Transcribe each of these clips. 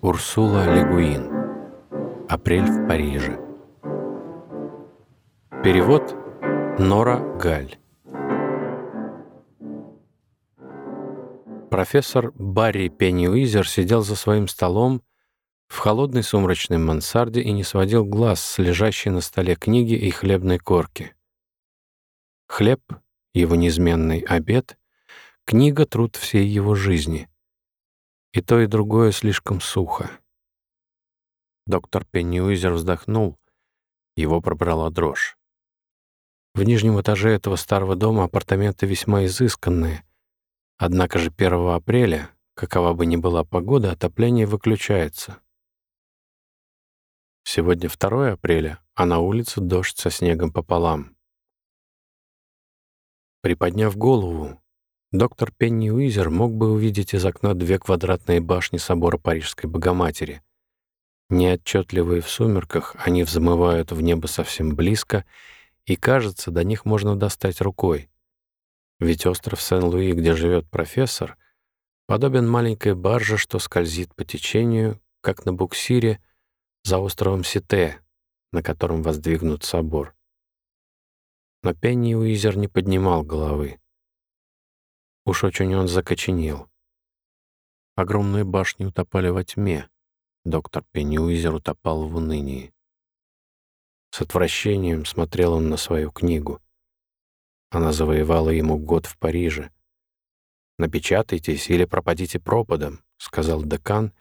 Урсула Легуин. Апрель в Париже. Перевод Нора Галь. Профессор Барри Пенниуизер сидел за своим столом в холодной сумрачной мансарде и не сводил глаз с лежащей на столе книги и хлебной корки. Хлеб — его неизменный обед, книга — труд всей его жизни. И то, и другое слишком сухо. Доктор Пенниуизер вздохнул, его пробрала дрожь. В нижнем этаже этого старого дома апартаменты весьма изысканные, однако же 1 апреля, какова бы ни была погода, отопление выключается. Сегодня 2 апреля, а на улице дождь со снегом пополам. Приподняв голову, доктор Пенни Уизер мог бы увидеть из окна две квадратные башни собора Парижской Богоматери. Неотчетливые в сумерках, они взмывают в небо совсем близко, и, кажется, до них можно достать рукой. Ведь остров Сен-Луи, где живет профессор, подобен маленькой барже, что скользит по течению, как на буксире — за островом Сите, на котором воздвигнут собор. Но Пенни Уизер не поднимал головы. Уж очень он закоченел. Огромные башни утопали во тьме. Доктор Пенни Уизер утопал в унынии. С отвращением смотрел он на свою книгу. Она завоевала ему год в Париже. «Напечатайтесь или пропадите пропадом», — сказал декан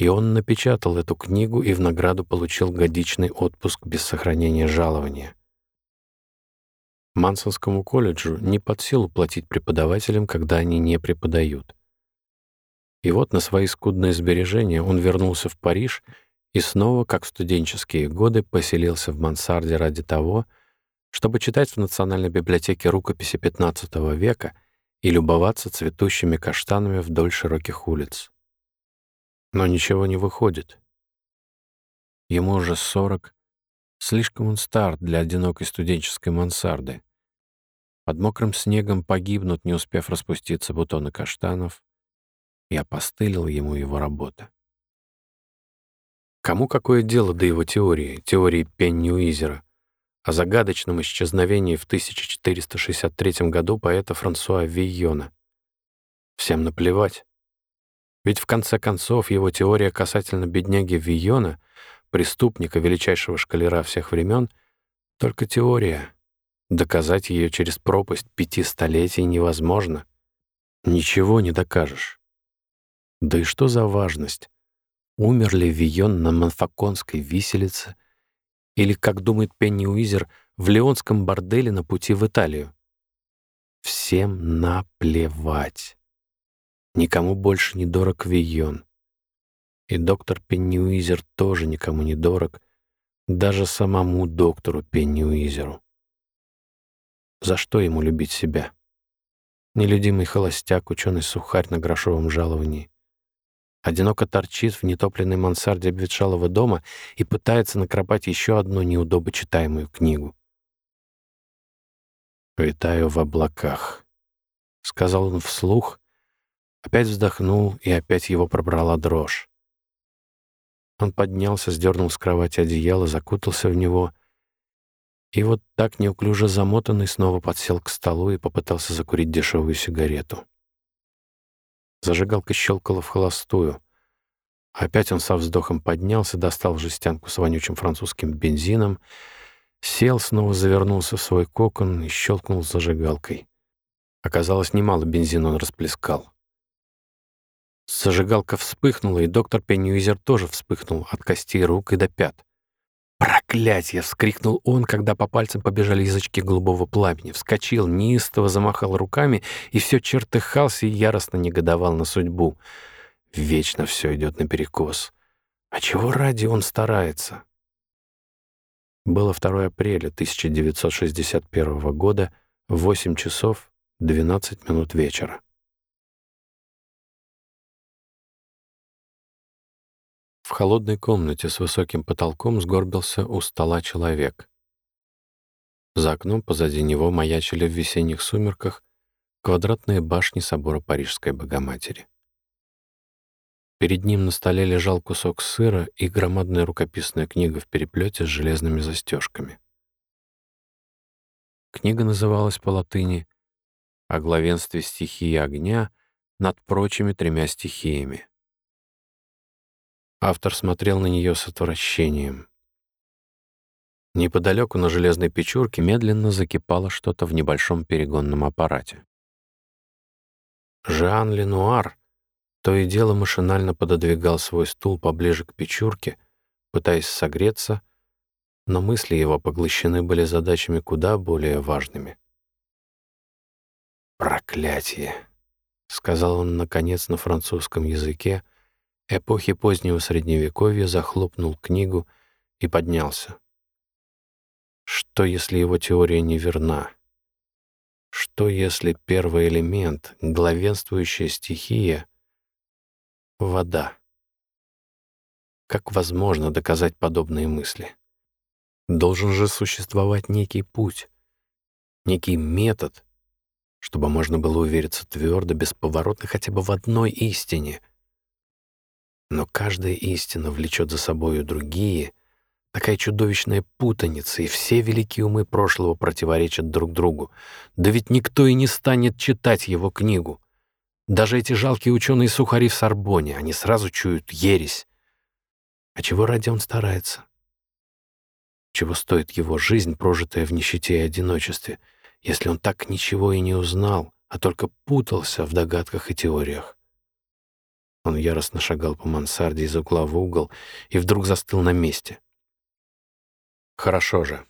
и он напечатал эту книгу и в награду получил годичный отпуск без сохранения жалования. Мансонскому колледжу не под силу платить преподавателям, когда они не преподают. И вот на свои скудные сбережения он вернулся в Париж и снова, как в студенческие годы, поселился в мансарде ради того, чтобы читать в Национальной библиотеке рукописи XV века и любоваться цветущими каштанами вдоль широких улиц. Но ничего не выходит. Ему уже сорок. Слишком он стар для одинокой студенческой мансарды. Под мокрым снегом погибнут, не успев распуститься бутоны каштанов, и опостылила ему его работа. Кому какое дело до его теории, теории Пеннюизера, о загадочном исчезновении в 1463 году поэта Франсуа Вийона? Всем наплевать. Ведь в конце концов его теория касательно бедняги Вийона, преступника, величайшего шкалера всех времен, только теория. Доказать ее через пропасть пяти столетий невозможно. Ничего не докажешь. Да и что за важность? Умер ли Вион на Манфаконской виселице или, как думает Пенни Уизер, в Леонском борделе на пути в Италию? Всем наплевать. Никому больше не дорог Вийон. И доктор Пенниуизер тоже никому не дорог, даже самому доктору Пенниуизеру. За что ему любить себя? Нелюдимый холостяк, ученый-сухарь на грошовом жаловании. Одиноко торчит в нетопленной мансарде обветшалого дома и пытается накропать еще одну неудобочитаемую книгу. «Витаю в облаках», — сказал он вслух, Опять вздохнул, и опять его пробрала дрожь. Он поднялся, сдернул с кровати одеяло, закутался в него, и вот так неуклюже замотанный снова подсел к столу и попытался закурить дешевую сигарету. Зажигалка щелкала в холостую. Опять он со вздохом поднялся, достал жестянку с вонючим французским бензином, сел, снова завернулся в свой кокон и щелкнул зажигалкой. Оказалось, немало бензина он расплескал. Зажигалка вспыхнула, и доктор Пеннюизер тоже вспыхнул от костей рук и до пят. «Проклятье!» — вскрикнул он, когда по пальцам побежали язычки голубого пламени. Вскочил, неистово замахал руками и все чертыхался и яростно негодовал на судьбу. Вечно все идет наперекос. А чего ради он старается? Было 2 апреля 1961 года, 8 часов 12 минут вечера. В холодной комнате с высоким потолком сгорбился у стола человек. За окном позади него маячили в весенних сумерках квадратные башни собора Парижской Богоматери. Перед ним на столе лежал кусок сыра и громадная рукописная книга в переплете с железными застежками. Книга называлась по латыни «О главенстве стихии огня над прочими тремя стихиями». Автор смотрел на нее с отвращением. Неподалеку на железной печурке медленно закипало что-то в небольшом перегонном аппарате. Жан Ленуар то и дело машинально пододвигал свой стул поближе к печурке, пытаясь согреться, но мысли его поглощены были задачами куда более важными. «Проклятие!» — сказал он, наконец, на французском языке, эпохи позднего Средневековья захлопнул книгу и поднялся. Что, если его теория неверна? Что, если первый элемент, главенствующая стихия — вода? Как возможно доказать подобные мысли? Должен же существовать некий путь, некий метод, чтобы можно было увериться твердо, бесповоротно хотя бы в одной истине — но каждая истина влечет за собою другие, такая чудовищная путаница, и все великие умы прошлого противоречат друг другу. Да ведь никто и не станет читать его книгу. Даже эти жалкие ученые-сухари в Сорбоне, они сразу чуют ересь. А чего ради он старается? Чего стоит его жизнь, прожитая в нищете и одиночестве, если он так ничего и не узнал, а только путался в догадках и теориях? Он яростно шагал по мансарде из угла в угол и вдруг застыл на месте. «Хорошо же»,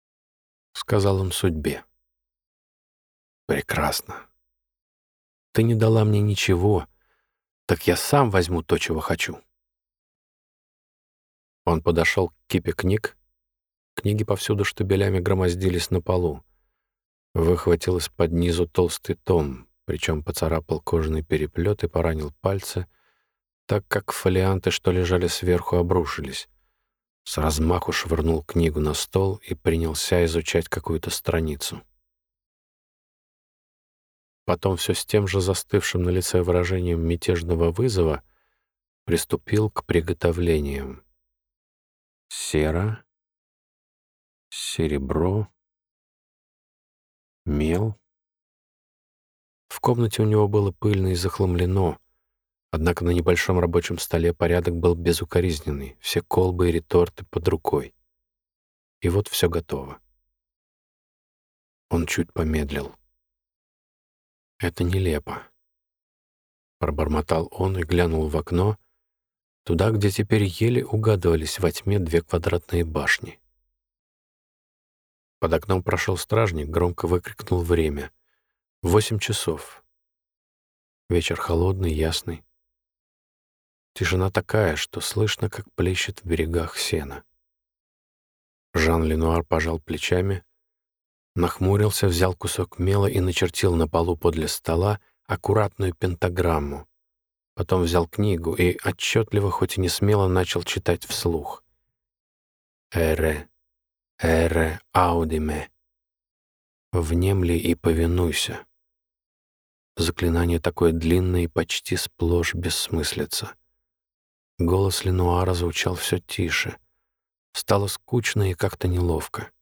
— сказал он судьбе. «Прекрасно. Ты не дала мне ничего, так я сам возьму то, чего хочу». Он подошел к кипе книг. Книги повсюду штабелями громоздились на полу. Выхватил из-под низу толстый том, причем поцарапал кожаный переплет и поранил пальцы, так как фолианты, что лежали сверху, обрушились. С размаху швырнул книгу на стол и принялся изучать какую-то страницу. Потом все с тем же застывшим на лице выражением мятежного вызова приступил к приготовлениям. Сера, серебро, мел — в комнате у него было пыльно и захламлено, однако на небольшом рабочем столе порядок был безукоризненный, все колбы и реторты под рукой. И вот все готово. Он чуть помедлил. «Это нелепо», — пробормотал он и глянул в окно, туда, где теперь еле угадывались во тьме две квадратные башни. Под окном прошел стражник, громко выкрикнул время — Восемь часов. Вечер холодный, ясный. Тишина такая, что слышно, как плещет в берегах сена. Жан Ленуар пожал плечами, нахмурился, взял кусок мела и начертил на полу подле стола аккуратную пентаграмму. Потом взял книгу и отчетливо, хоть и не смело, начал читать вслух. «Эре, эре, аудиме. Внемли и повинуйся». Заклинание такое длинное и почти сплошь бессмыслица. Голос Ленуара звучал все тише. Стало скучно и как-то неловко.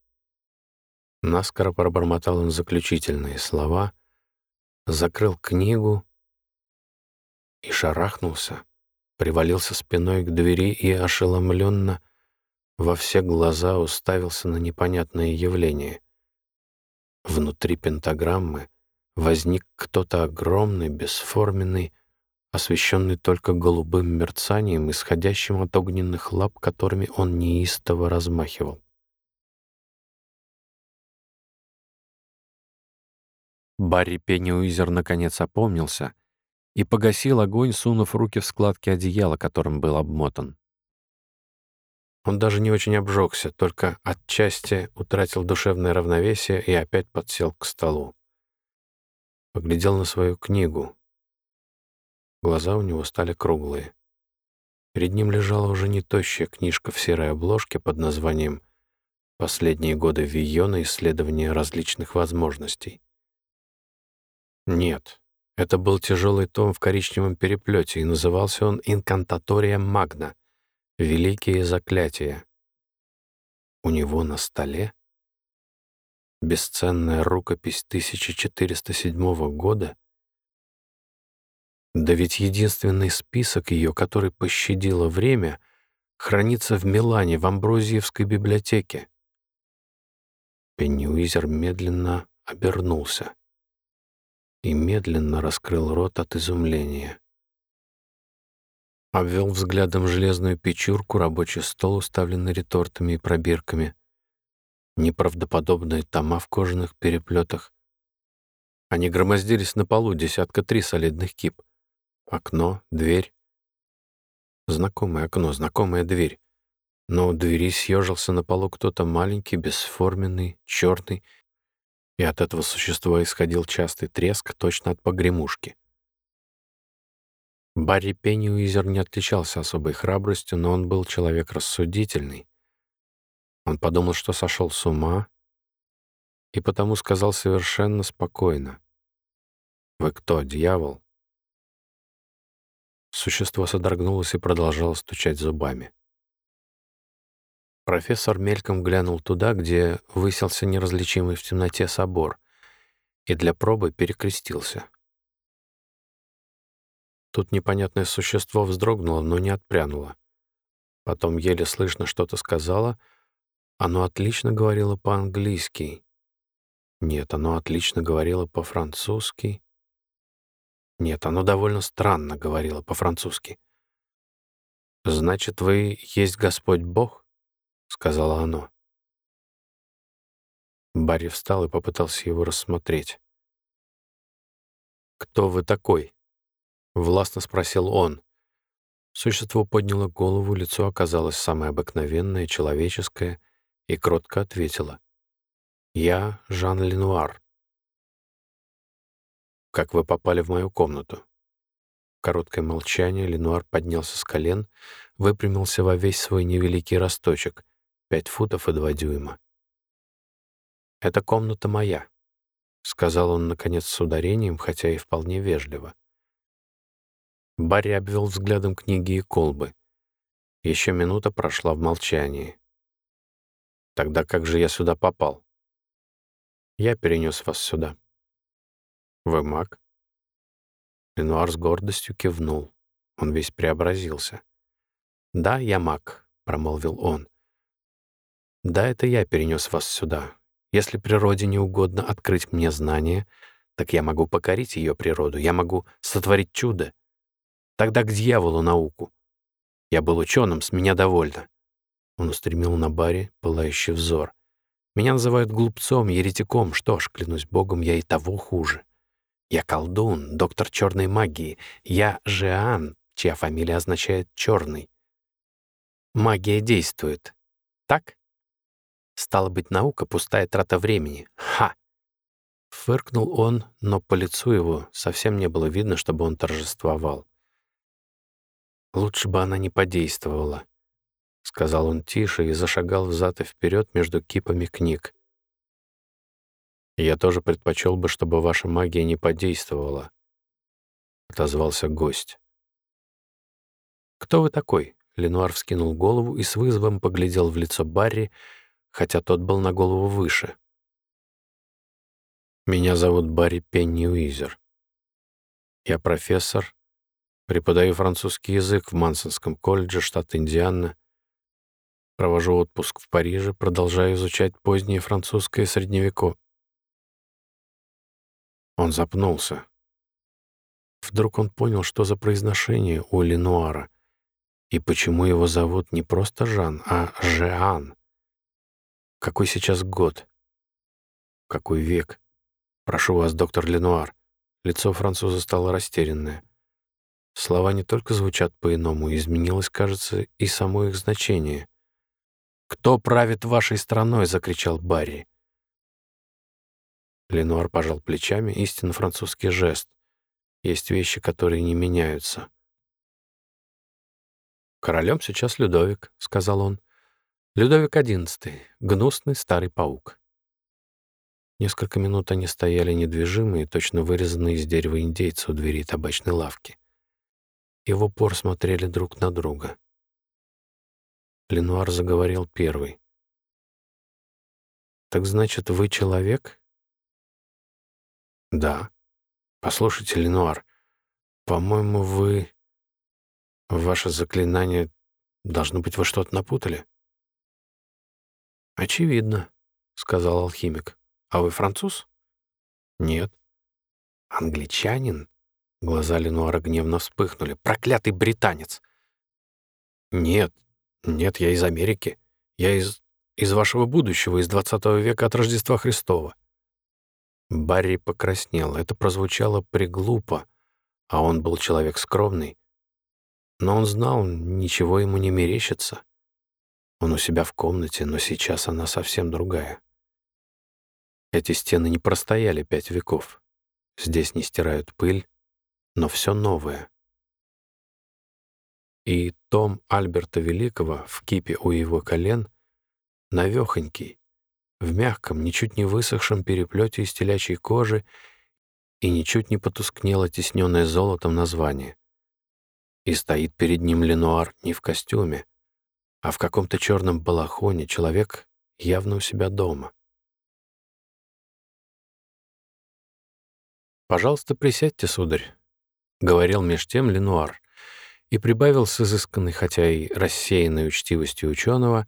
Наскоро пробормотал он заключительные слова, закрыл книгу и шарахнулся, привалился спиной к двери и ошеломленно во все глаза уставился на непонятное явление. Внутри пентаграммы — возник кто-то огромный, бесформенный, освещенный только голубым мерцанием, исходящим от огненных лап, которыми он неистово размахивал. Барри Пенниуизер наконец опомнился и погасил огонь, сунув руки в складки одеяла, которым был обмотан. Он даже не очень обжегся, только отчасти утратил душевное равновесие и опять подсел к столу поглядел на свою книгу. Глаза у него стали круглые. Перед ним лежала уже не тощая книжка в серой обложке под названием «Последние годы Вийона. Исследования различных возможностей». Нет, это был тяжелый том в коричневом переплете, и назывался он «Инкантатория Магна» — «Великие заклятия». У него на столе бесценная рукопись 1407 года? Да ведь единственный список ее, который пощадило время, хранится в Милане, в Амброзиевской библиотеке. Пеннюизер медленно обернулся и медленно раскрыл рот от изумления. Обвел взглядом железную печурку, рабочий стол, уставленный ретортами и пробирками, неправдоподобные тома в кожаных переплетах. Они громоздились на полу, десятка три солидных кип. Окно, дверь. Знакомое окно, знакомая дверь. Но у двери съежился на полу кто-то маленький, бесформенный, черный, и от этого существа исходил частый треск точно от погремушки. Барри Пенниуизер не отличался особой храбростью, но он был человек рассудительный. Он подумал, что сошел с ума, и потому сказал совершенно спокойно. «Вы кто, дьявол?» Существо содрогнулось и продолжало стучать зубами. Профессор мельком глянул туда, где выселся неразличимый в темноте собор, и для пробы перекрестился. Тут непонятное существо вздрогнуло, но не отпрянуло. Потом еле слышно что-то сказала. Оно отлично говорило по-английски. Нет, оно отлично говорило по-французски. Нет, оно довольно странно говорило по-французски. «Значит, вы есть Господь Бог?» — сказала оно. Барри встал и попытался его рассмотреть. «Кто вы такой?» — властно спросил он. Существо подняло голову, лицо оказалось самое обыкновенное, человеческое, и кротко ответило. «Я Жан Ленуар». «Как вы попали в мою комнату?» Короткое молчание, Ленуар поднялся с колен, выпрямился во весь свой невеликий росточек, пять футов и два дюйма. «Это комната моя», — сказал он, наконец, с ударением, хотя и вполне вежливо. Барри обвел взглядом книги и колбы. Еще минута прошла в молчании. «Тогда как же я сюда попал?» «Я перенес вас сюда». «Вы маг?» Ленуар с гордостью кивнул. Он весь преобразился. «Да, я маг», — промолвил он. Да, это я перенес вас сюда. Если природе не угодно открыть мне знания, так я могу покорить ее природу, я могу сотворить чудо. Тогда к дьяволу науку. Я был ученым, с меня довольно. Он устремил на баре пылающий взор. Меня называют глупцом, еретиком. Что ж, клянусь богом, я и того хуже. Я колдун, доктор черной магии. Я Жиан, чья фамилия означает «черный». Магия действует. Так? Стало быть, наука — пустая трата времени. Ха! Фыркнул он, но по лицу его совсем не было видно, чтобы он торжествовал. «Лучше бы она не подействовала», — сказал он тише и зашагал взад и вперед между кипами книг. «Я тоже предпочел бы, чтобы ваша магия не подействовала», — отозвался гость. «Кто вы такой?» — Ленуар вскинул голову и с вызовом поглядел в лицо Барри, хотя тот был на голову выше. Меня зовут Барри Пенни Уизер. Я профессор, преподаю французский язык в Мансонском колледже, штат Индиана, провожу отпуск в Париже, продолжаю изучать позднее французское средневековье. Он запнулся. Вдруг он понял, что за произношение у Ленуара, и почему его зовут не просто Жан, а Жеан. Какой сейчас год? Какой век? Прошу вас, доктор Ленуар. Лицо француза стало растерянное. Слова не только звучат по-иному, изменилось, кажется, и само их значение. «Кто правит вашей страной?» — закричал Барри. Ленуар пожал плечами, истинно французский жест. Есть вещи, которые не меняются. «Королем сейчас Людовик», — сказал он. Людовик XI. Гнусный старый паук. Несколько минут они стояли недвижимые, точно вырезанные из дерева индейцы у двери табачной лавки. И в упор смотрели друг на друга. Ленуар заговорил первый. «Так значит, вы человек?» «Да. Послушайте, Ленуар, по-моему, вы... Ваше заклинание... Должно быть, вы что-то напутали?» «Очевидно», — сказал алхимик. «А вы француз?» «Нет». «Англичанин?» Глаза Ленуара гневно вспыхнули. «Проклятый британец!» «Нет, нет, я из Америки. Я из... из вашего будущего, из двадцатого века от Рождества Христова». Барри покраснел. Это прозвучало приглупо, а он был человек скромный. Но он знал, ничего ему не мерещится. Он у себя в комнате, но сейчас она совсем другая. Эти стены не простояли пять веков. Здесь не стирают пыль, но все новое. И том Альберта Великого в кипе у его колен, навехонький, в мягком, ничуть не высохшем переплете из телячьей кожи и ничуть не потускнело тесненное золотом название. И стоит перед ним Ленуар не в костюме, а в каком-то черном балахоне человек явно у себя дома. «Пожалуйста, присядьте, сударь», — говорил меж тем Ленуар, и прибавил с изысканной, хотя и рассеянной учтивостью ученого,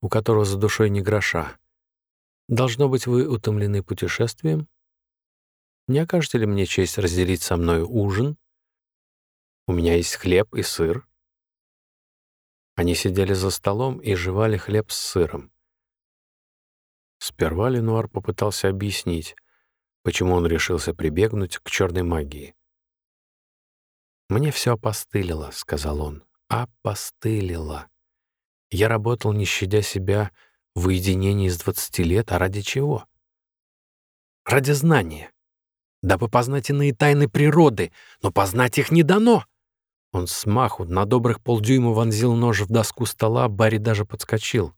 у которого за душой не гроша. «Должно быть, вы утомлены путешествием? Не окажете ли мне честь разделить со мной ужин? У меня есть хлеб и сыр, они сидели за столом и жевали хлеб с сыром. Сперва Ленуар попытался объяснить, почему он решился прибегнуть к черной магии. «Мне все опостылило», — сказал он. «Опостылило. Я работал, не щадя себя, в уединении с двадцати лет, а ради чего? Ради знания. Дабы познать иные тайны природы, но познать их не дано. Он смаху на добрых полдюйма вонзил нож в доску стола, Барри даже подскочил.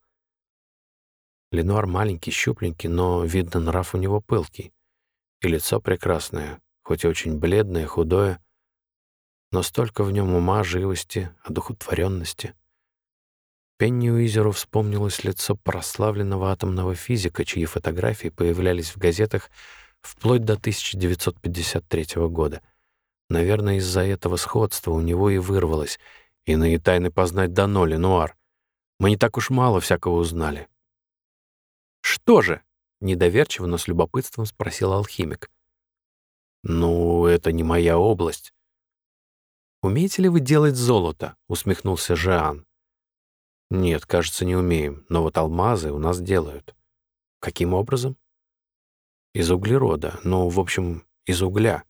Ленуар маленький, щупленький, но, видно, нрав у него пылкий. И лицо прекрасное, хоть и очень бледное, худое, но столько в нем ума, живости, одухотворенности. Пенни Уизеру вспомнилось лицо прославленного атомного физика, чьи фотографии появлялись в газетах вплоть до 1953 года — Наверное, из-за этого сходства у него и вырвалось. Иные тайны познать дано, Ленуар. Мы не так уж мало всякого узнали. «Что же?» — недоверчиво, но с любопытством спросил алхимик. «Ну, это не моя область». «Умеете ли вы делать золото?» — усмехнулся Жан. «Нет, кажется, не умеем, но вот алмазы у нас делают». «Каким образом?» «Из углерода, ну, в общем, из угля».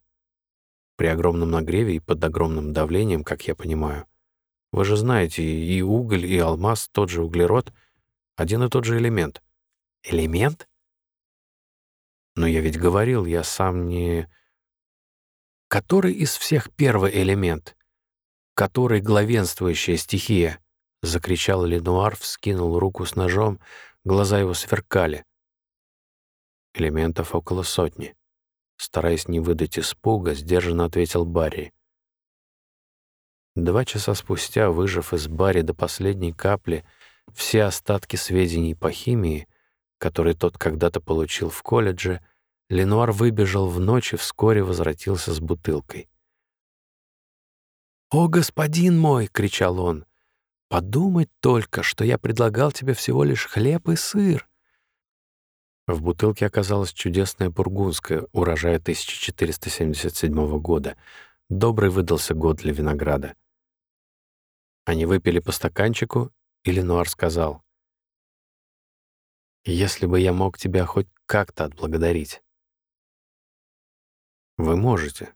При огромном нагреве и под огромным давлением, как я понимаю. Вы же знаете, и уголь, и алмаз, тот же углерод — один и тот же элемент. Элемент? Но я ведь говорил, я сам не... Который из всех первый элемент? Который главенствующая стихия? Закричал Ленуар, вскинул руку с ножом, глаза его сверкали. Элементов около сотни. Стараясь не выдать испуга, сдержанно ответил Барри. Два часа спустя, выжав из Барри до последней капли все остатки сведений по химии, которые тот когда-то получил в колледже, Ленуар выбежал в ночь и вскоре возвратился с бутылкой. «О, господин мой!» — кричал он. «Подумать только, что я предлагал тебе всего лишь хлеб и сыр. В бутылке оказалась чудесная бургундская, урожая 1477 года. Добрый выдался год для винограда. Они выпили по стаканчику, и Ленуар сказал, «Если бы я мог тебя хоть как-то отблагодарить». «Вы можете».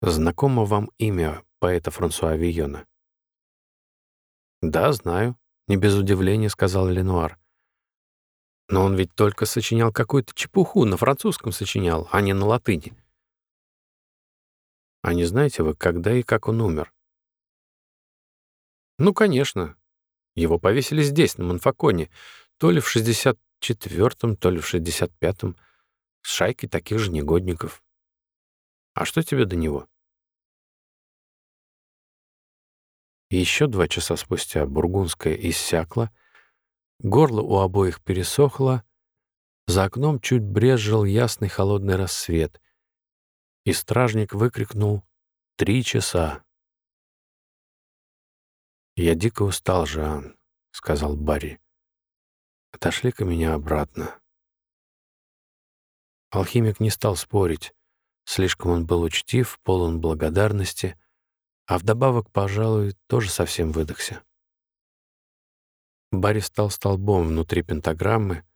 «Знакомо вам имя поэта Франсуа Вийона?» «Да, знаю», — не без удивления сказал Ленуар. Но он ведь только сочинял какую-то чепуху, на французском сочинял, а не на латыни. А не знаете вы, когда и как он умер? Ну, конечно. Его повесили здесь, на Монфаконе, то ли в 60 четвертом, то ли в шестьдесят пятом, с шайкой таких же негодников. А что тебе до него? Еще два часа спустя бургундская иссякла, горло у обоих пересохло, за окном чуть брезжил ясный холодный рассвет, и стражник выкрикнул «Три часа!». «Я дико устал, Жан», — сказал Барри. «Отошли-ка меня обратно». Алхимик не стал спорить. Слишком он был учтив, полон благодарности, а вдобавок, пожалуй, тоже совсем выдохся. Барри стал столбом внутри пентаграммы,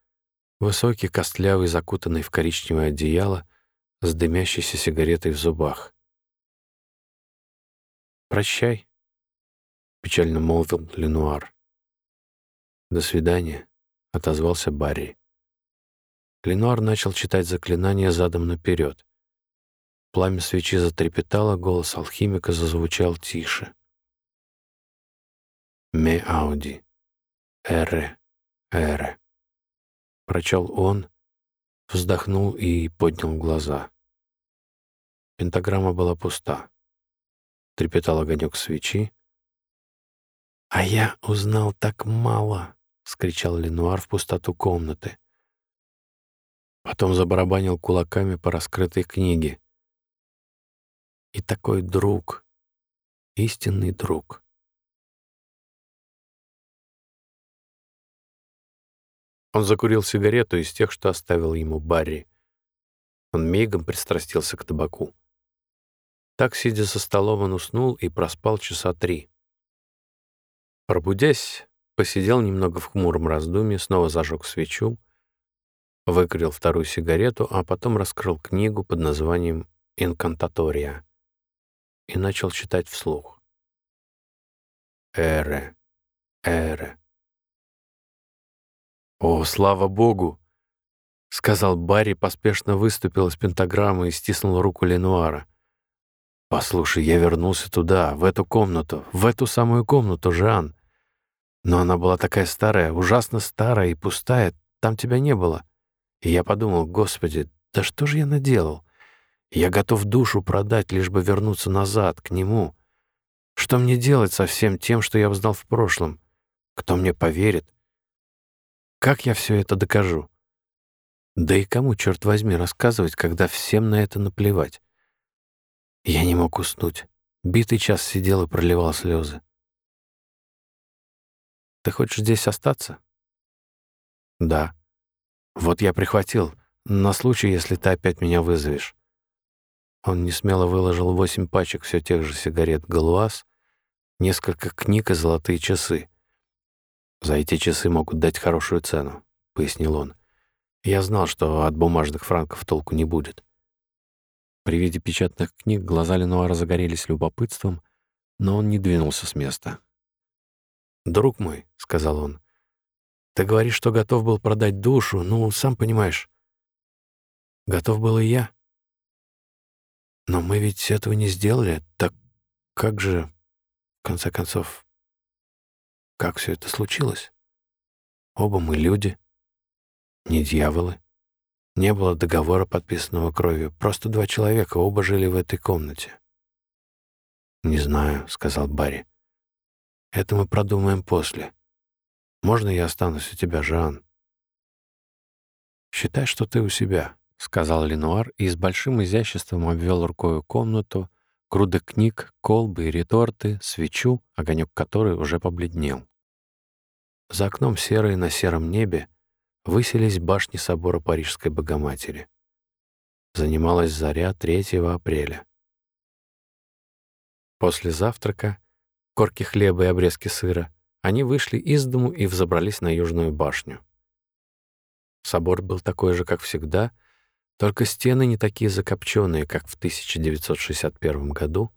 высокий, костлявый, закутанный в коричневое одеяло, с дымящейся сигаретой в зубах. «Прощай», — печально молвил Ленуар. «До свидания», — отозвался Барри. Ленуар начал читать заклинание задом наперед. Пламя свечи затрепетало, голос алхимика зазвучал тише. «Ме ауди, эре, эре», — прочел он, вздохнул и поднял глаза. Пентаграмма была пуста. Трепетал огонек свечи. «А я узнал так мало!» — скричал Ленуар в пустоту комнаты. Потом забарабанил кулаками по раскрытой книге. И такой друг, истинный друг. Он закурил сигарету из тех, что оставил ему Барри. Он мигом пристрастился к табаку. Так, сидя за столом, он уснул и проспал часа три. Пробудясь, посидел немного в хмуром раздумье, снова зажег свечу, выкурил вторую сигарету, а потом раскрыл книгу под названием «Инкантатория» и начал читать вслух. «Эре, эре». «О, слава богу!» — сказал Барри, поспешно выступил из пентаграммы и стиснул руку Ленуара. «Послушай, я вернулся туда, в эту комнату, в эту самую комнату, Жан. Но она была такая старая, ужасно старая и пустая, там тебя не было. И я подумал, господи, да что же я наделал? Я готов душу продать, лишь бы вернуться назад, к нему. Что мне делать со всем тем, что я узнал в прошлом? Кто мне поверит? Как я все это докажу? Да и кому, черт возьми, рассказывать, когда всем на это наплевать? Я не мог уснуть. Битый час сидел и проливал слезы. «Ты хочешь здесь остаться?» «Да. Вот я прихватил, на случай, если ты опять меня вызовешь». Он несмело выложил восемь пачек все тех же сигарет «Галуаз», несколько книг и золотые часы. «За эти часы могут дать хорошую цену», — пояснил он. «Я знал, что от бумажных франков толку не будет». При виде печатных книг глаза Ленуара загорелись любопытством, но он не двинулся с места. «Друг мой», — сказал он, — «ты говоришь, что готов был продать душу, ну, сам понимаешь. Готов был и я. Но мы ведь этого не сделали, так как же, в конце концов, как все это случилось? Оба мы люди, не дьяволы. Не было договора, подписанного кровью. Просто два человека, оба жили в этой комнате. «Не знаю», — сказал Барри. «Это мы продумаем после. Можно я останусь у тебя, Жан?» «Считай, что ты у себя», — сказал Ленуар и с большим изяществом обвел рукой комнату, груды книг, колбы и реторты, свечу, огонек которой уже побледнел. За окном серое на сером небе высились башни собора Парижской Богоматери. Занималась заря 3 апреля. После завтрака, корки хлеба и обрезки сыра, они вышли из дому и взобрались на Южную башню. Собор был такой же, как всегда, только стены не такие закопченные, как в 1961 году,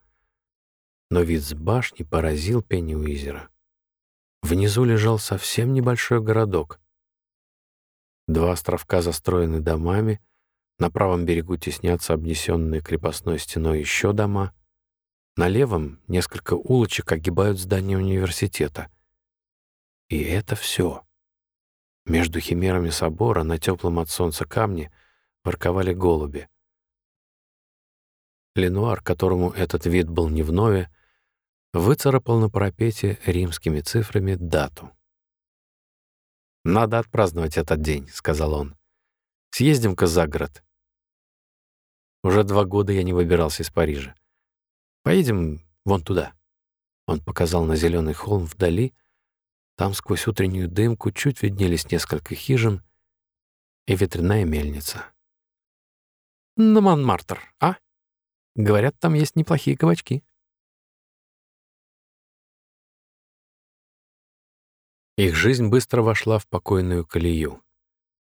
но вид с башни поразил Пенни-Уизера. Внизу лежал совсем небольшой городок, Два островка застроены домами, на правом берегу теснятся обнесенные крепостной стеной еще дома, на левом несколько улочек огибают здание университета. И это все. Между химерами собора на теплом от солнца камне ворковали голуби. Ленуар, которому этот вид был не вновь, выцарапал на парапете римскими цифрами дату. «Надо отпраздновать этот день», — сказал он. «Съездим-ка за город. Уже два года я не выбирался из Парижа. Поедем вон туда». Он показал на зеленый холм вдали. Там сквозь утреннюю дымку чуть виднелись несколько хижин и ветряная мельница. «На Монмартр, а? Говорят, там есть неплохие кабачки». Их жизнь быстро вошла в покойную колею.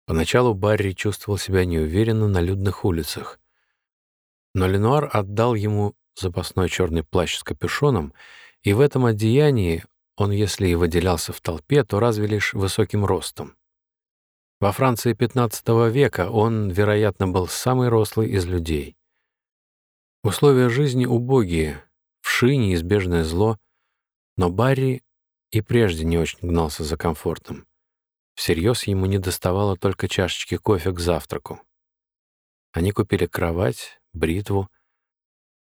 Поначалу Барри чувствовал себя неуверенно на людных улицах. Но Ленуар отдал ему запасной черный плащ с капюшоном, и в этом одеянии он, если и выделялся в толпе, то разве лишь высоким ростом. Во Франции XV века он, вероятно, был самый рослый из людей. Условия жизни убогие, вши неизбежное зло, но Барри и прежде не очень гнался за комфортом. Всерьез ему не доставало только чашечки кофе к завтраку. Они купили кровать, бритву.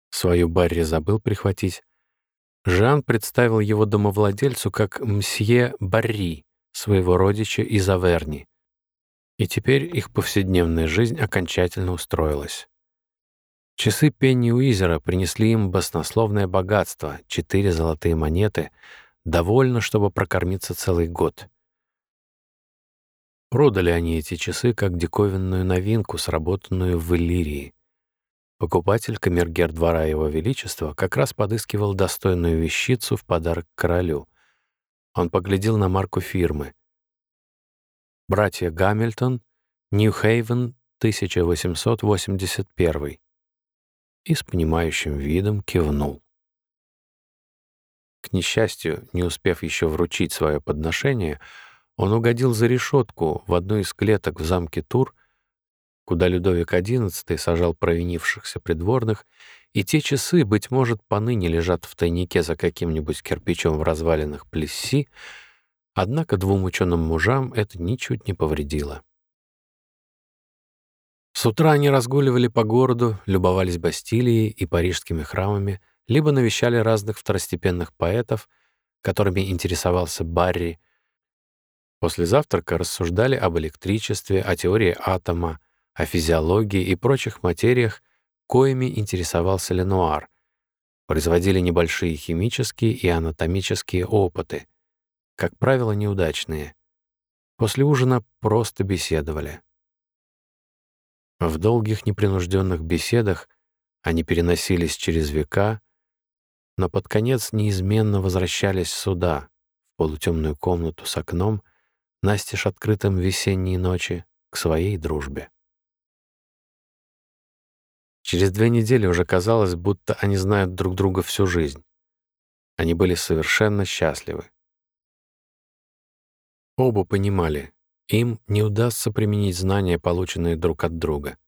Свою Барри забыл прихватить. Жан представил его домовладельцу как мсье Барри, своего родича из Аверни. И теперь их повседневная жизнь окончательно устроилась. Часы Пенни Уизера принесли им баснословное богатство — четыре золотые монеты, довольно, чтобы прокормиться целый год. Продали они эти часы как диковинную новинку, сработанную в Иллирии. Покупатель, камергер двора Его Величества, как раз подыскивал достойную вещицу в подарок королю. Он поглядел на марку фирмы. «Братья Гамильтон, Нью-Хейвен, 1881» и с понимающим видом кивнул. К несчастью, не успев еще вручить свое подношение, он угодил за решетку в одну из клеток в замке Тур — куда Людовик XI сажал провинившихся придворных, и те часы, быть может, поныне лежат в тайнике за каким-нибудь кирпичом в развалинах Плесси, однако двум ученым мужам это ничуть не повредило. С утра они разгуливали по городу, любовались Бастилией и парижскими храмами, либо навещали разных второстепенных поэтов, которыми интересовался Барри. После завтрака рассуждали об электричестве, о теории атома, о физиологии и прочих материях, коими интересовался Ленуар, производили небольшие химические и анатомические опыты, как правило, неудачные. После ужина просто беседовали. В долгих непринужденных беседах они переносились через века, но под конец неизменно возвращались сюда, в полутемную комнату с окном, настежь открытым весенней ночи, к своей дружбе. Через две недели уже казалось, будто они знают друг друга всю жизнь. Они были совершенно счастливы. Оба понимали, им не удастся применить знания, полученные друг от друга.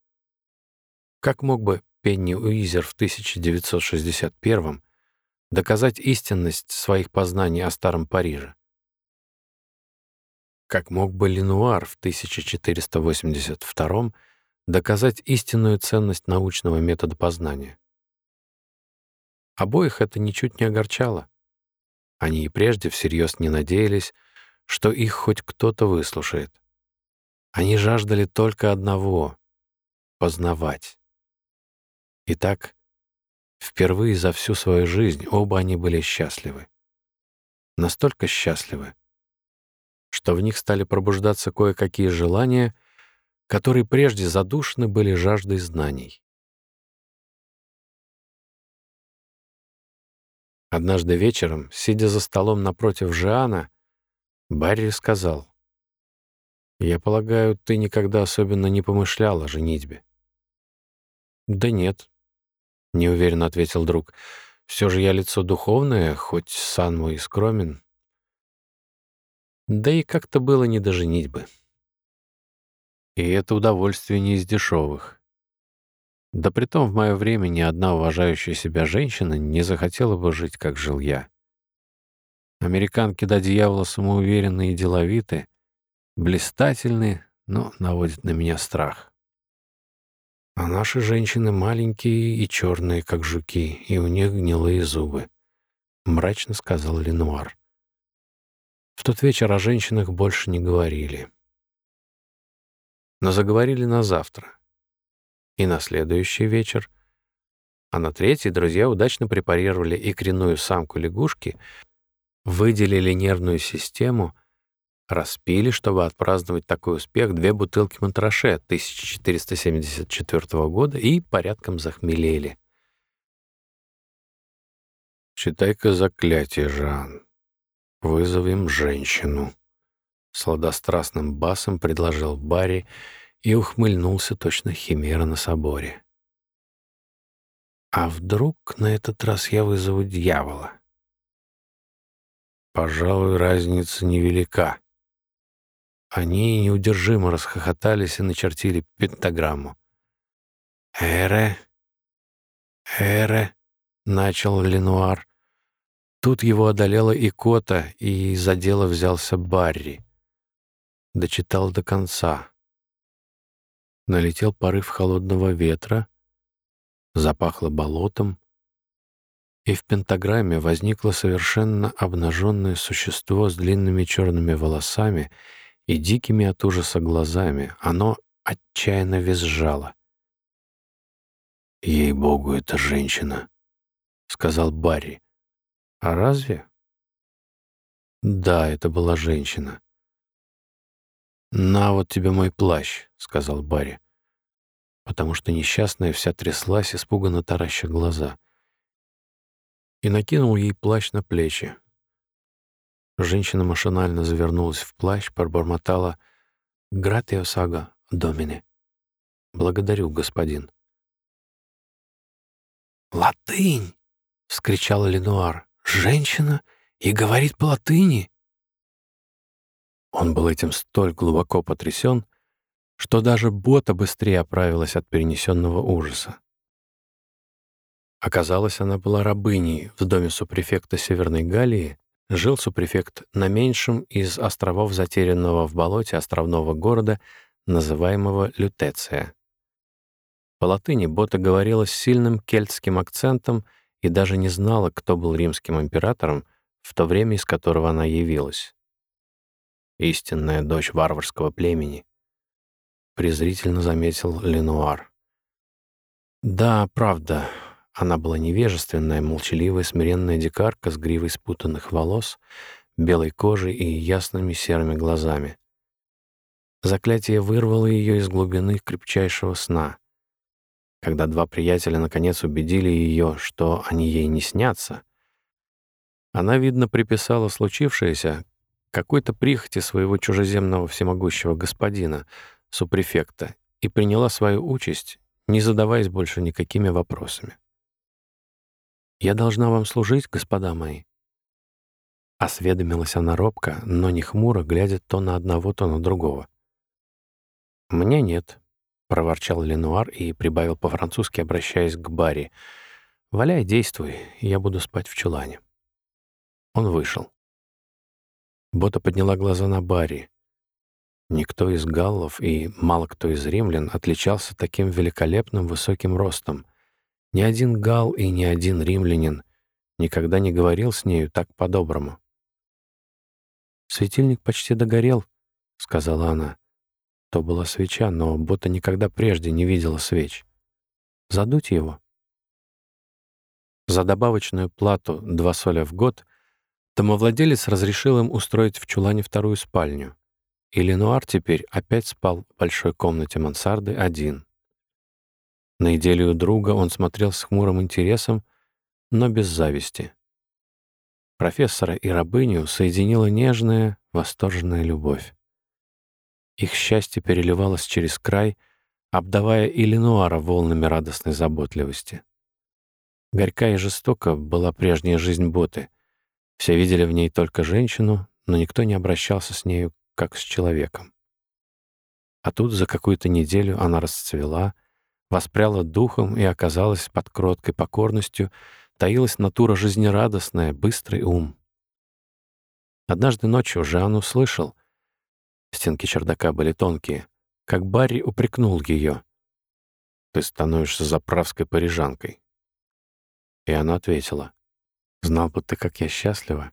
Как мог бы Пенни Уизер в 1961 доказать истинность своих познаний о Старом Париже? Как мог бы Ленуар в 1482 доказать истинную ценность научного метода познания. Обоих это ничуть не огорчало. Они и прежде всерьез не надеялись, что их хоть кто-то выслушает. Они жаждали только одного — познавать. Итак, впервые за всю свою жизнь оба они были счастливы. Настолько счастливы, что в них стали пробуждаться кое-какие желания — которые прежде задушены были жаждой знаний. Однажды вечером, сидя за столом напротив Жиана, Барри сказал, «Я полагаю, ты никогда особенно не помышлял о женитьбе». «Да нет», — неуверенно ответил друг. «Все же я лицо духовное, хоть сан мой скромен». Да и как-то было не до женитьбы. И это удовольствие не из дешевых. Да притом в мое время ни одна уважающая себя женщина не захотела бы жить, как жил я. Американки до дьявола самоуверенные и деловиты, блистательны, но наводят на меня страх. А наши женщины маленькие и черные, как жуки, и у них гнилые зубы», — мрачно сказал Ленуар. В тот вечер о женщинах больше не говорили. Но заговорили на завтра. И на следующий вечер, а на третий друзья удачно препарировали икряную самку лягушки, выделили нервную систему, распили, чтобы отпраздновать такой успех, две бутылки Монтраше 1474 года и порядком захмелели. «Читай-ка заклятие, Жан», «Вызовем женщину», — сладострастным басом предложил Барри и ухмыльнулся точно химера на соборе. «А вдруг на этот раз я вызову дьявола?» «Пожалуй, разница невелика». Они неудержимо расхохотались и начертили пентаграмму. «Эре, эре», — начал Ленуар. Тут его одолела икота, и за дело взялся Барри. Дочитал до конца. Налетел порыв холодного ветра, запахло болотом, и в пентаграмме возникло совершенно обнаженное существо с длинными черными волосами и дикими от ужаса глазами. Оно отчаянно визжало. «Ей-богу, это женщина», — сказал Барри. А разве? Да, это была женщина. «На вот тебе мой плащ», — сказал Барри, потому что несчастная вся тряслась, испуганно тараща глаза. И накинул ей плащ на плечи. Женщина машинально завернулась в плащ, пробормотала «Гратио сага, домине». «Благодарю, господин». «Латынь!» — вскричал Ленуар. Женщина и говорит по-латыни. Он был этим столь глубоко потрясен, что даже бота быстрее оправилась от перенесенного ужаса. Оказалось, она была рабыней в доме супрефекта Северной Галлии, жил супрефект на меньшем из островов затерянного в болоте островного города, называемого Лютеция. По латыни Бота говорила с сильным кельтским акцентом — и даже не знала, кто был римским императором в то время, из которого она явилась. Истинная дочь варварского племени, презрительно заметил Ленуар. Да, правда, она была невежественная, молчаливая, смиренная дикарка с гривой спутанных волос, белой кожей и ясными серыми глазами. Заклятие вырвало ее из глубины крепчайшего сна. Когда два приятеля наконец убедили ее, что они ей не снятся, она, видно, приписала случившееся какой-то прихоти своего чужеземного всемогущего господина, супрефекта, и приняла свою участь, не задаваясь больше никакими вопросами. «Я должна вам служить, господа мои?» Осведомилась она робко, но не хмуро, глядя то на одного, то на другого. «Мне нет», — проворчал Ленуар и прибавил по-французски, обращаясь к Барри. «Валяй, действуй, я буду спать в чулане». Он вышел. Бота подняла глаза на Барри. Никто из галлов и мало кто из римлян отличался таким великолепным высоким ростом. Ни один гал и ни один римлянин никогда не говорил с нею так по-доброму. «Светильник почти догорел», — сказала она. То была свеча, но Бота никогда прежде не видела свеч. Задуть его? За добавочную плату два соля в год домовладелец разрешил им устроить в чулане вторую спальню, и Ленуар теперь опять спал в большой комнате мансарды один. На идею друга он смотрел с хмурым интересом, но без зависти. Профессора и рабыню соединила нежная, восторженная любовь. Их счастье переливалось через край, обдавая Иллинуара волнами радостной заботливости. Горька и жестока была прежняя жизнь Боты. Все видели в ней только женщину, но никто не обращался с нею как с человеком. А тут за какую-то неделю она расцвела, воспряла духом и оказалась под кроткой покорностью, таилась натура жизнерадостная, быстрый ум. Однажды ночью Жан услышал, Стенки чердака были тонкие. Как Барри упрекнул ее. «Ты становишься заправской парижанкой». И она ответила. «Знал бы ты, как я счастлива,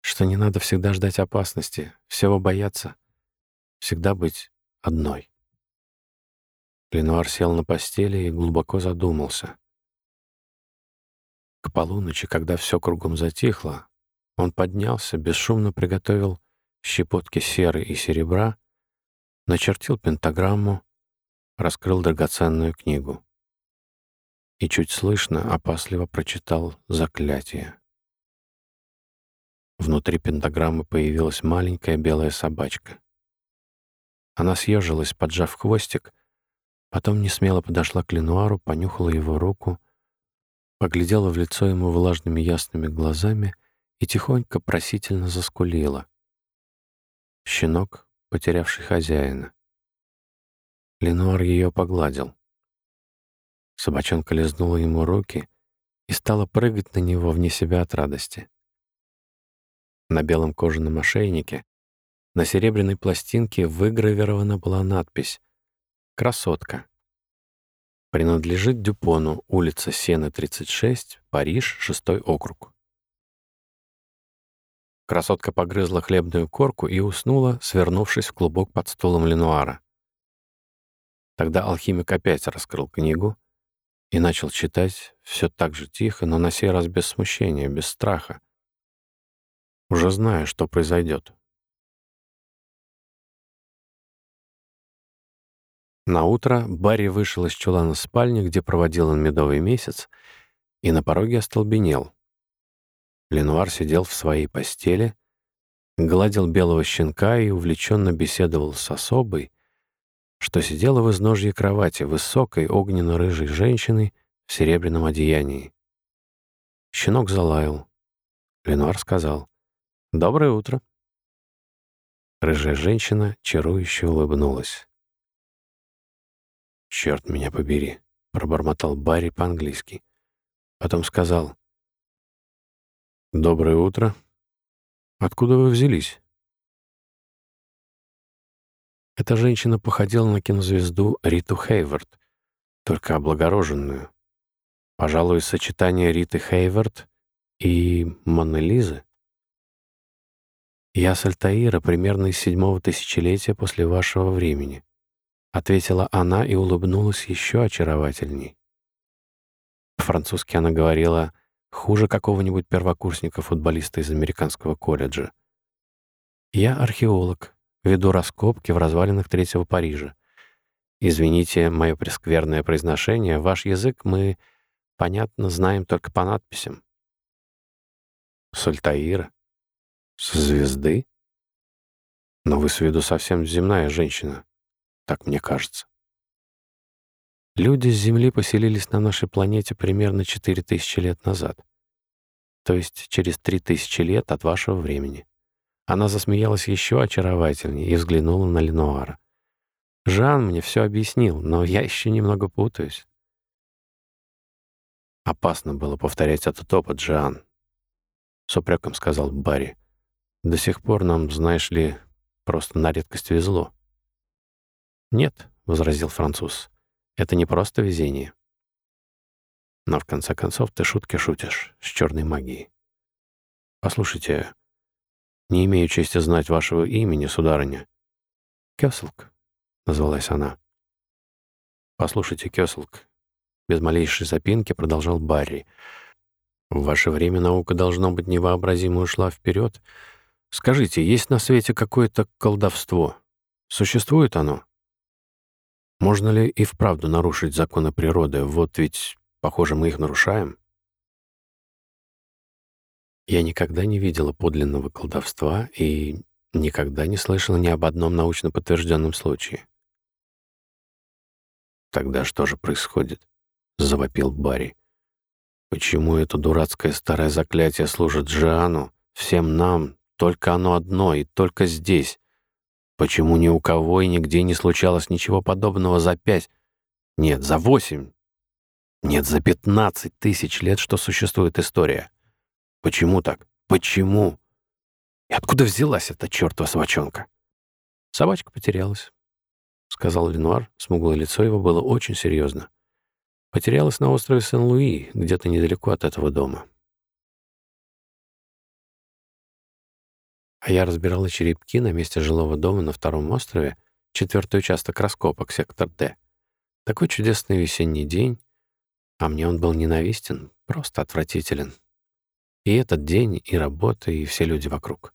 что не надо всегда ждать опасности, всего бояться, всегда быть одной». Ленуар сел на постели и глубоко задумался. К полуночи, когда все кругом затихло, он поднялся, бесшумно приготовил щепотки серы и серебра, начертил пентаграмму, раскрыл драгоценную книгу и чуть слышно опасливо прочитал заклятие. Внутри пентаграммы появилась маленькая белая собачка. Она съежилась, поджав хвостик, потом несмело подошла к Ленуару, понюхала его руку, поглядела в лицо ему влажными ясными глазами и тихонько просительно заскулила. Щенок, потерявший хозяина. Ленуар ее погладил. Собачонка лизнула ему руки и стала прыгать на него вне себя от радости. На белом кожаном ошейнике на серебряной пластинке выгравирована была надпись «Красотка». Принадлежит Дюпону, улица Сена, 36, Париж, 6 округ. Красотка погрызла хлебную корку и уснула, свернувшись в клубок под стулом Ленуара. Тогда алхимик опять раскрыл книгу и начал читать все так же тихо, но на сей раз без смущения, без страха, уже зная, что произойдет. На утро Барри вышел из чулана спальни, где проводил он медовый месяц, и на пороге остолбенел. Ленуар сидел в своей постели, гладил белого щенка и увлеченно беседовал с особой, что сидела в изножье кровати высокой огненно-рыжей женщиной в серебряном одеянии. Щенок залаял. Ленуар сказал «Доброе утро». Рыжая женщина чарующе улыбнулась. «Черт меня побери», — пробормотал Барри по-английски. Потом сказал «Доброе утро. Откуда вы взялись?» Эта женщина походила на кинозвезду Риту Хейвард, только облагороженную. Пожалуй, сочетание Риты Хейвард и Лизы. «Я с Альтаира примерно из седьмого тысячелетия после вашего времени», ответила она и улыбнулась еще очаровательней. По-французски она говорила хуже какого-нибудь первокурсника-футболиста из американского колледжа. Я археолог, веду раскопки в развалинах Третьего Парижа. Извините мое прескверное произношение, ваш язык мы, понятно, знаем только по надписям. Сальтаира? Со звезды? Но вы с виду совсем земная женщина, так мне кажется. Люди с Земли поселились на нашей планете примерно 4000 лет назад. То есть через 3000 лет от вашего времени. Она засмеялась еще очаровательнее и взглянула на Ленуара. «Жан мне все объяснил, но я еще немного путаюсь». «Опасно было повторять этот опыт, Жан», — с упреком сказал Барри. «До сих пор нам, знаешь ли, просто на редкость везло». «Нет», — возразил француз, это не просто везение. Но в конце концов ты шутки шутишь с черной магией. Послушайте, не имею чести знать вашего имени, сударыня. Кёслк, назвалась она. Послушайте, Кёслк, без малейшей запинки продолжал Барри. В ваше время наука, должно быть, невообразимо ушла вперед. Скажите, есть на свете какое-то колдовство? Существует оно? Можно ли и вправду нарушить законы природы? Вот ведь, похоже, мы их нарушаем. Я никогда не видела подлинного колдовства и никогда не слышала ни об одном научно подтвержденном случае. «Тогда что же происходит?» — завопил Барри. «Почему это дурацкое старое заклятие служит Джиану, всем нам, только оно одно и только здесь, Почему ни у кого и нигде не случалось ничего подобного за пять, нет, за восемь, нет, за пятнадцать тысяч лет, что существует история? Почему так? Почему? И откуда взялась эта чертова собачонка? «Собачка потерялась», — сказал Ленуар. Смуглое лицо его было очень серьезно. «Потерялась на острове Сен-Луи, где-то недалеко от этого дома». А я разбирала черепки на месте жилого дома на втором острове, четвертый участок раскопок, сектор Д. Такой чудесный весенний день, а мне он был ненавистен, просто отвратителен. И этот день, и работа, и все люди вокруг.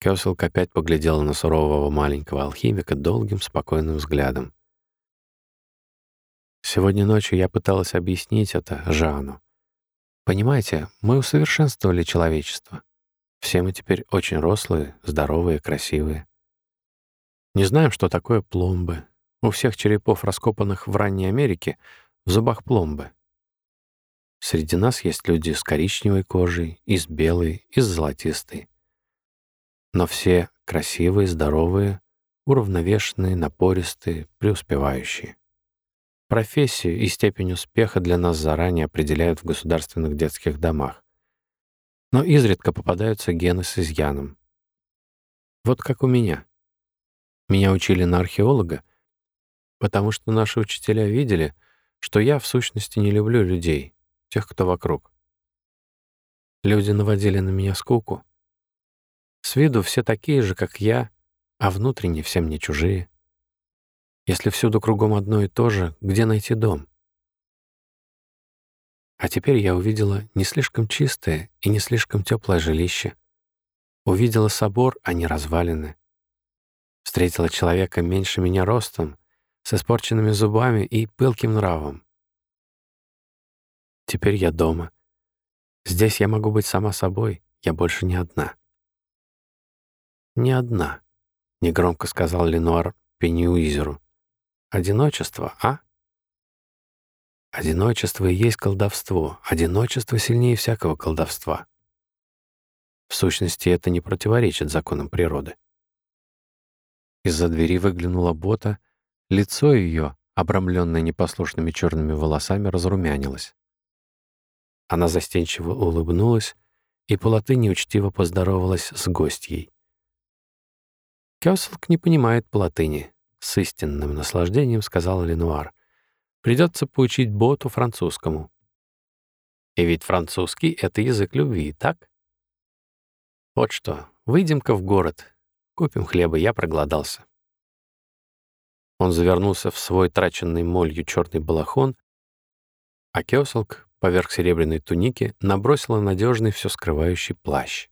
Кёселк опять поглядела на сурового маленького алхимика долгим, спокойным взглядом. Сегодня ночью я пыталась объяснить это Жану. Понимаете, мы усовершенствовали человечество. Все мы теперь очень рослые, здоровые, красивые. Не знаем, что такое пломбы. У всех черепов, раскопанных в ранней Америке, в зубах пломбы. Среди нас есть люди с коричневой кожей, и с белой, и с золотистой. Но все красивые, здоровые, уравновешенные, напористые, преуспевающие. Профессию и степень успеха для нас заранее определяют в государственных детских домах но изредка попадаются гены с изъяном. Вот как у меня. Меня учили на археолога, потому что наши учителя видели, что я в сущности не люблю людей, тех, кто вокруг. Люди наводили на меня скуку. С виду все такие же, как я, а внутренне все мне чужие. Если всюду кругом одно и то же, где найти дом? А теперь я увидела не слишком чистое и не слишком теплое жилище. Увидела собор, а не развалины. Встретила человека меньше меня ростом, с испорченными зубами и пылким нравом. Теперь я дома. Здесь я могу быть сама собой, я больше не одна. «Не одна», — негромко сказал Ленуар Пеньюизеру. «Одиночество, а?» Одиночество и есть колдовство. Одиночество сильнее всякого колдовства. В сущности, это не противоречит законам природы. Из-за двери выглянула бота, лицо ее, обрамленное непослушными черными волосами, разрумянилось. Она застенчиво улыбнулась и по латыни учтиво поздоровалась с гостьей. «Кёселк не понимает по латыни», — с истинным наслаждением сказал Ленуар — Придется поучить боту французскому. И ведь французский — это язык любви, так? Вот что, выйдем-ка в город, купим хлеба, я проголодался. Он завернулся в свой траченный молью черный балахон, а Кёселк поверх серебряной туники набросила надежный все скрывающий плащ.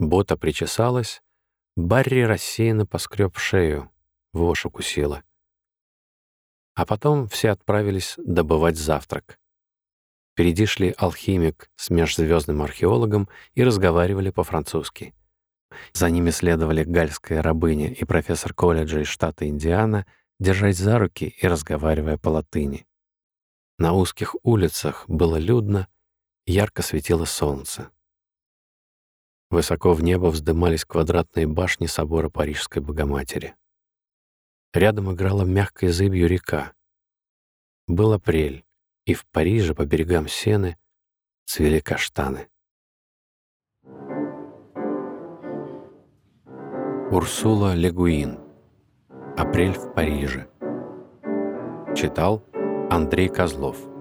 Бота причесалась, Барри рассеянно поскреб шею, вошь укусила. А потом все отправились добывать завтрак. Впереди шли алхимик с межзвездным археологом и разговаривали по-французски. За ними следовали гальская рабыня и профессор колледжа из штата Индиана, держась за руки и разговаривая по латыни. На узких улицах было людно, ярко светило солнце. Высоко в небо вздымались квадратные башни собора Парижской Богоматери. Рядом играла мягкой зыбью река. Был апрель, и в Париже по берегам Сены цвели каштаны. Урсула Легуин. Апрель в Париже. Читал Андрей Козлов.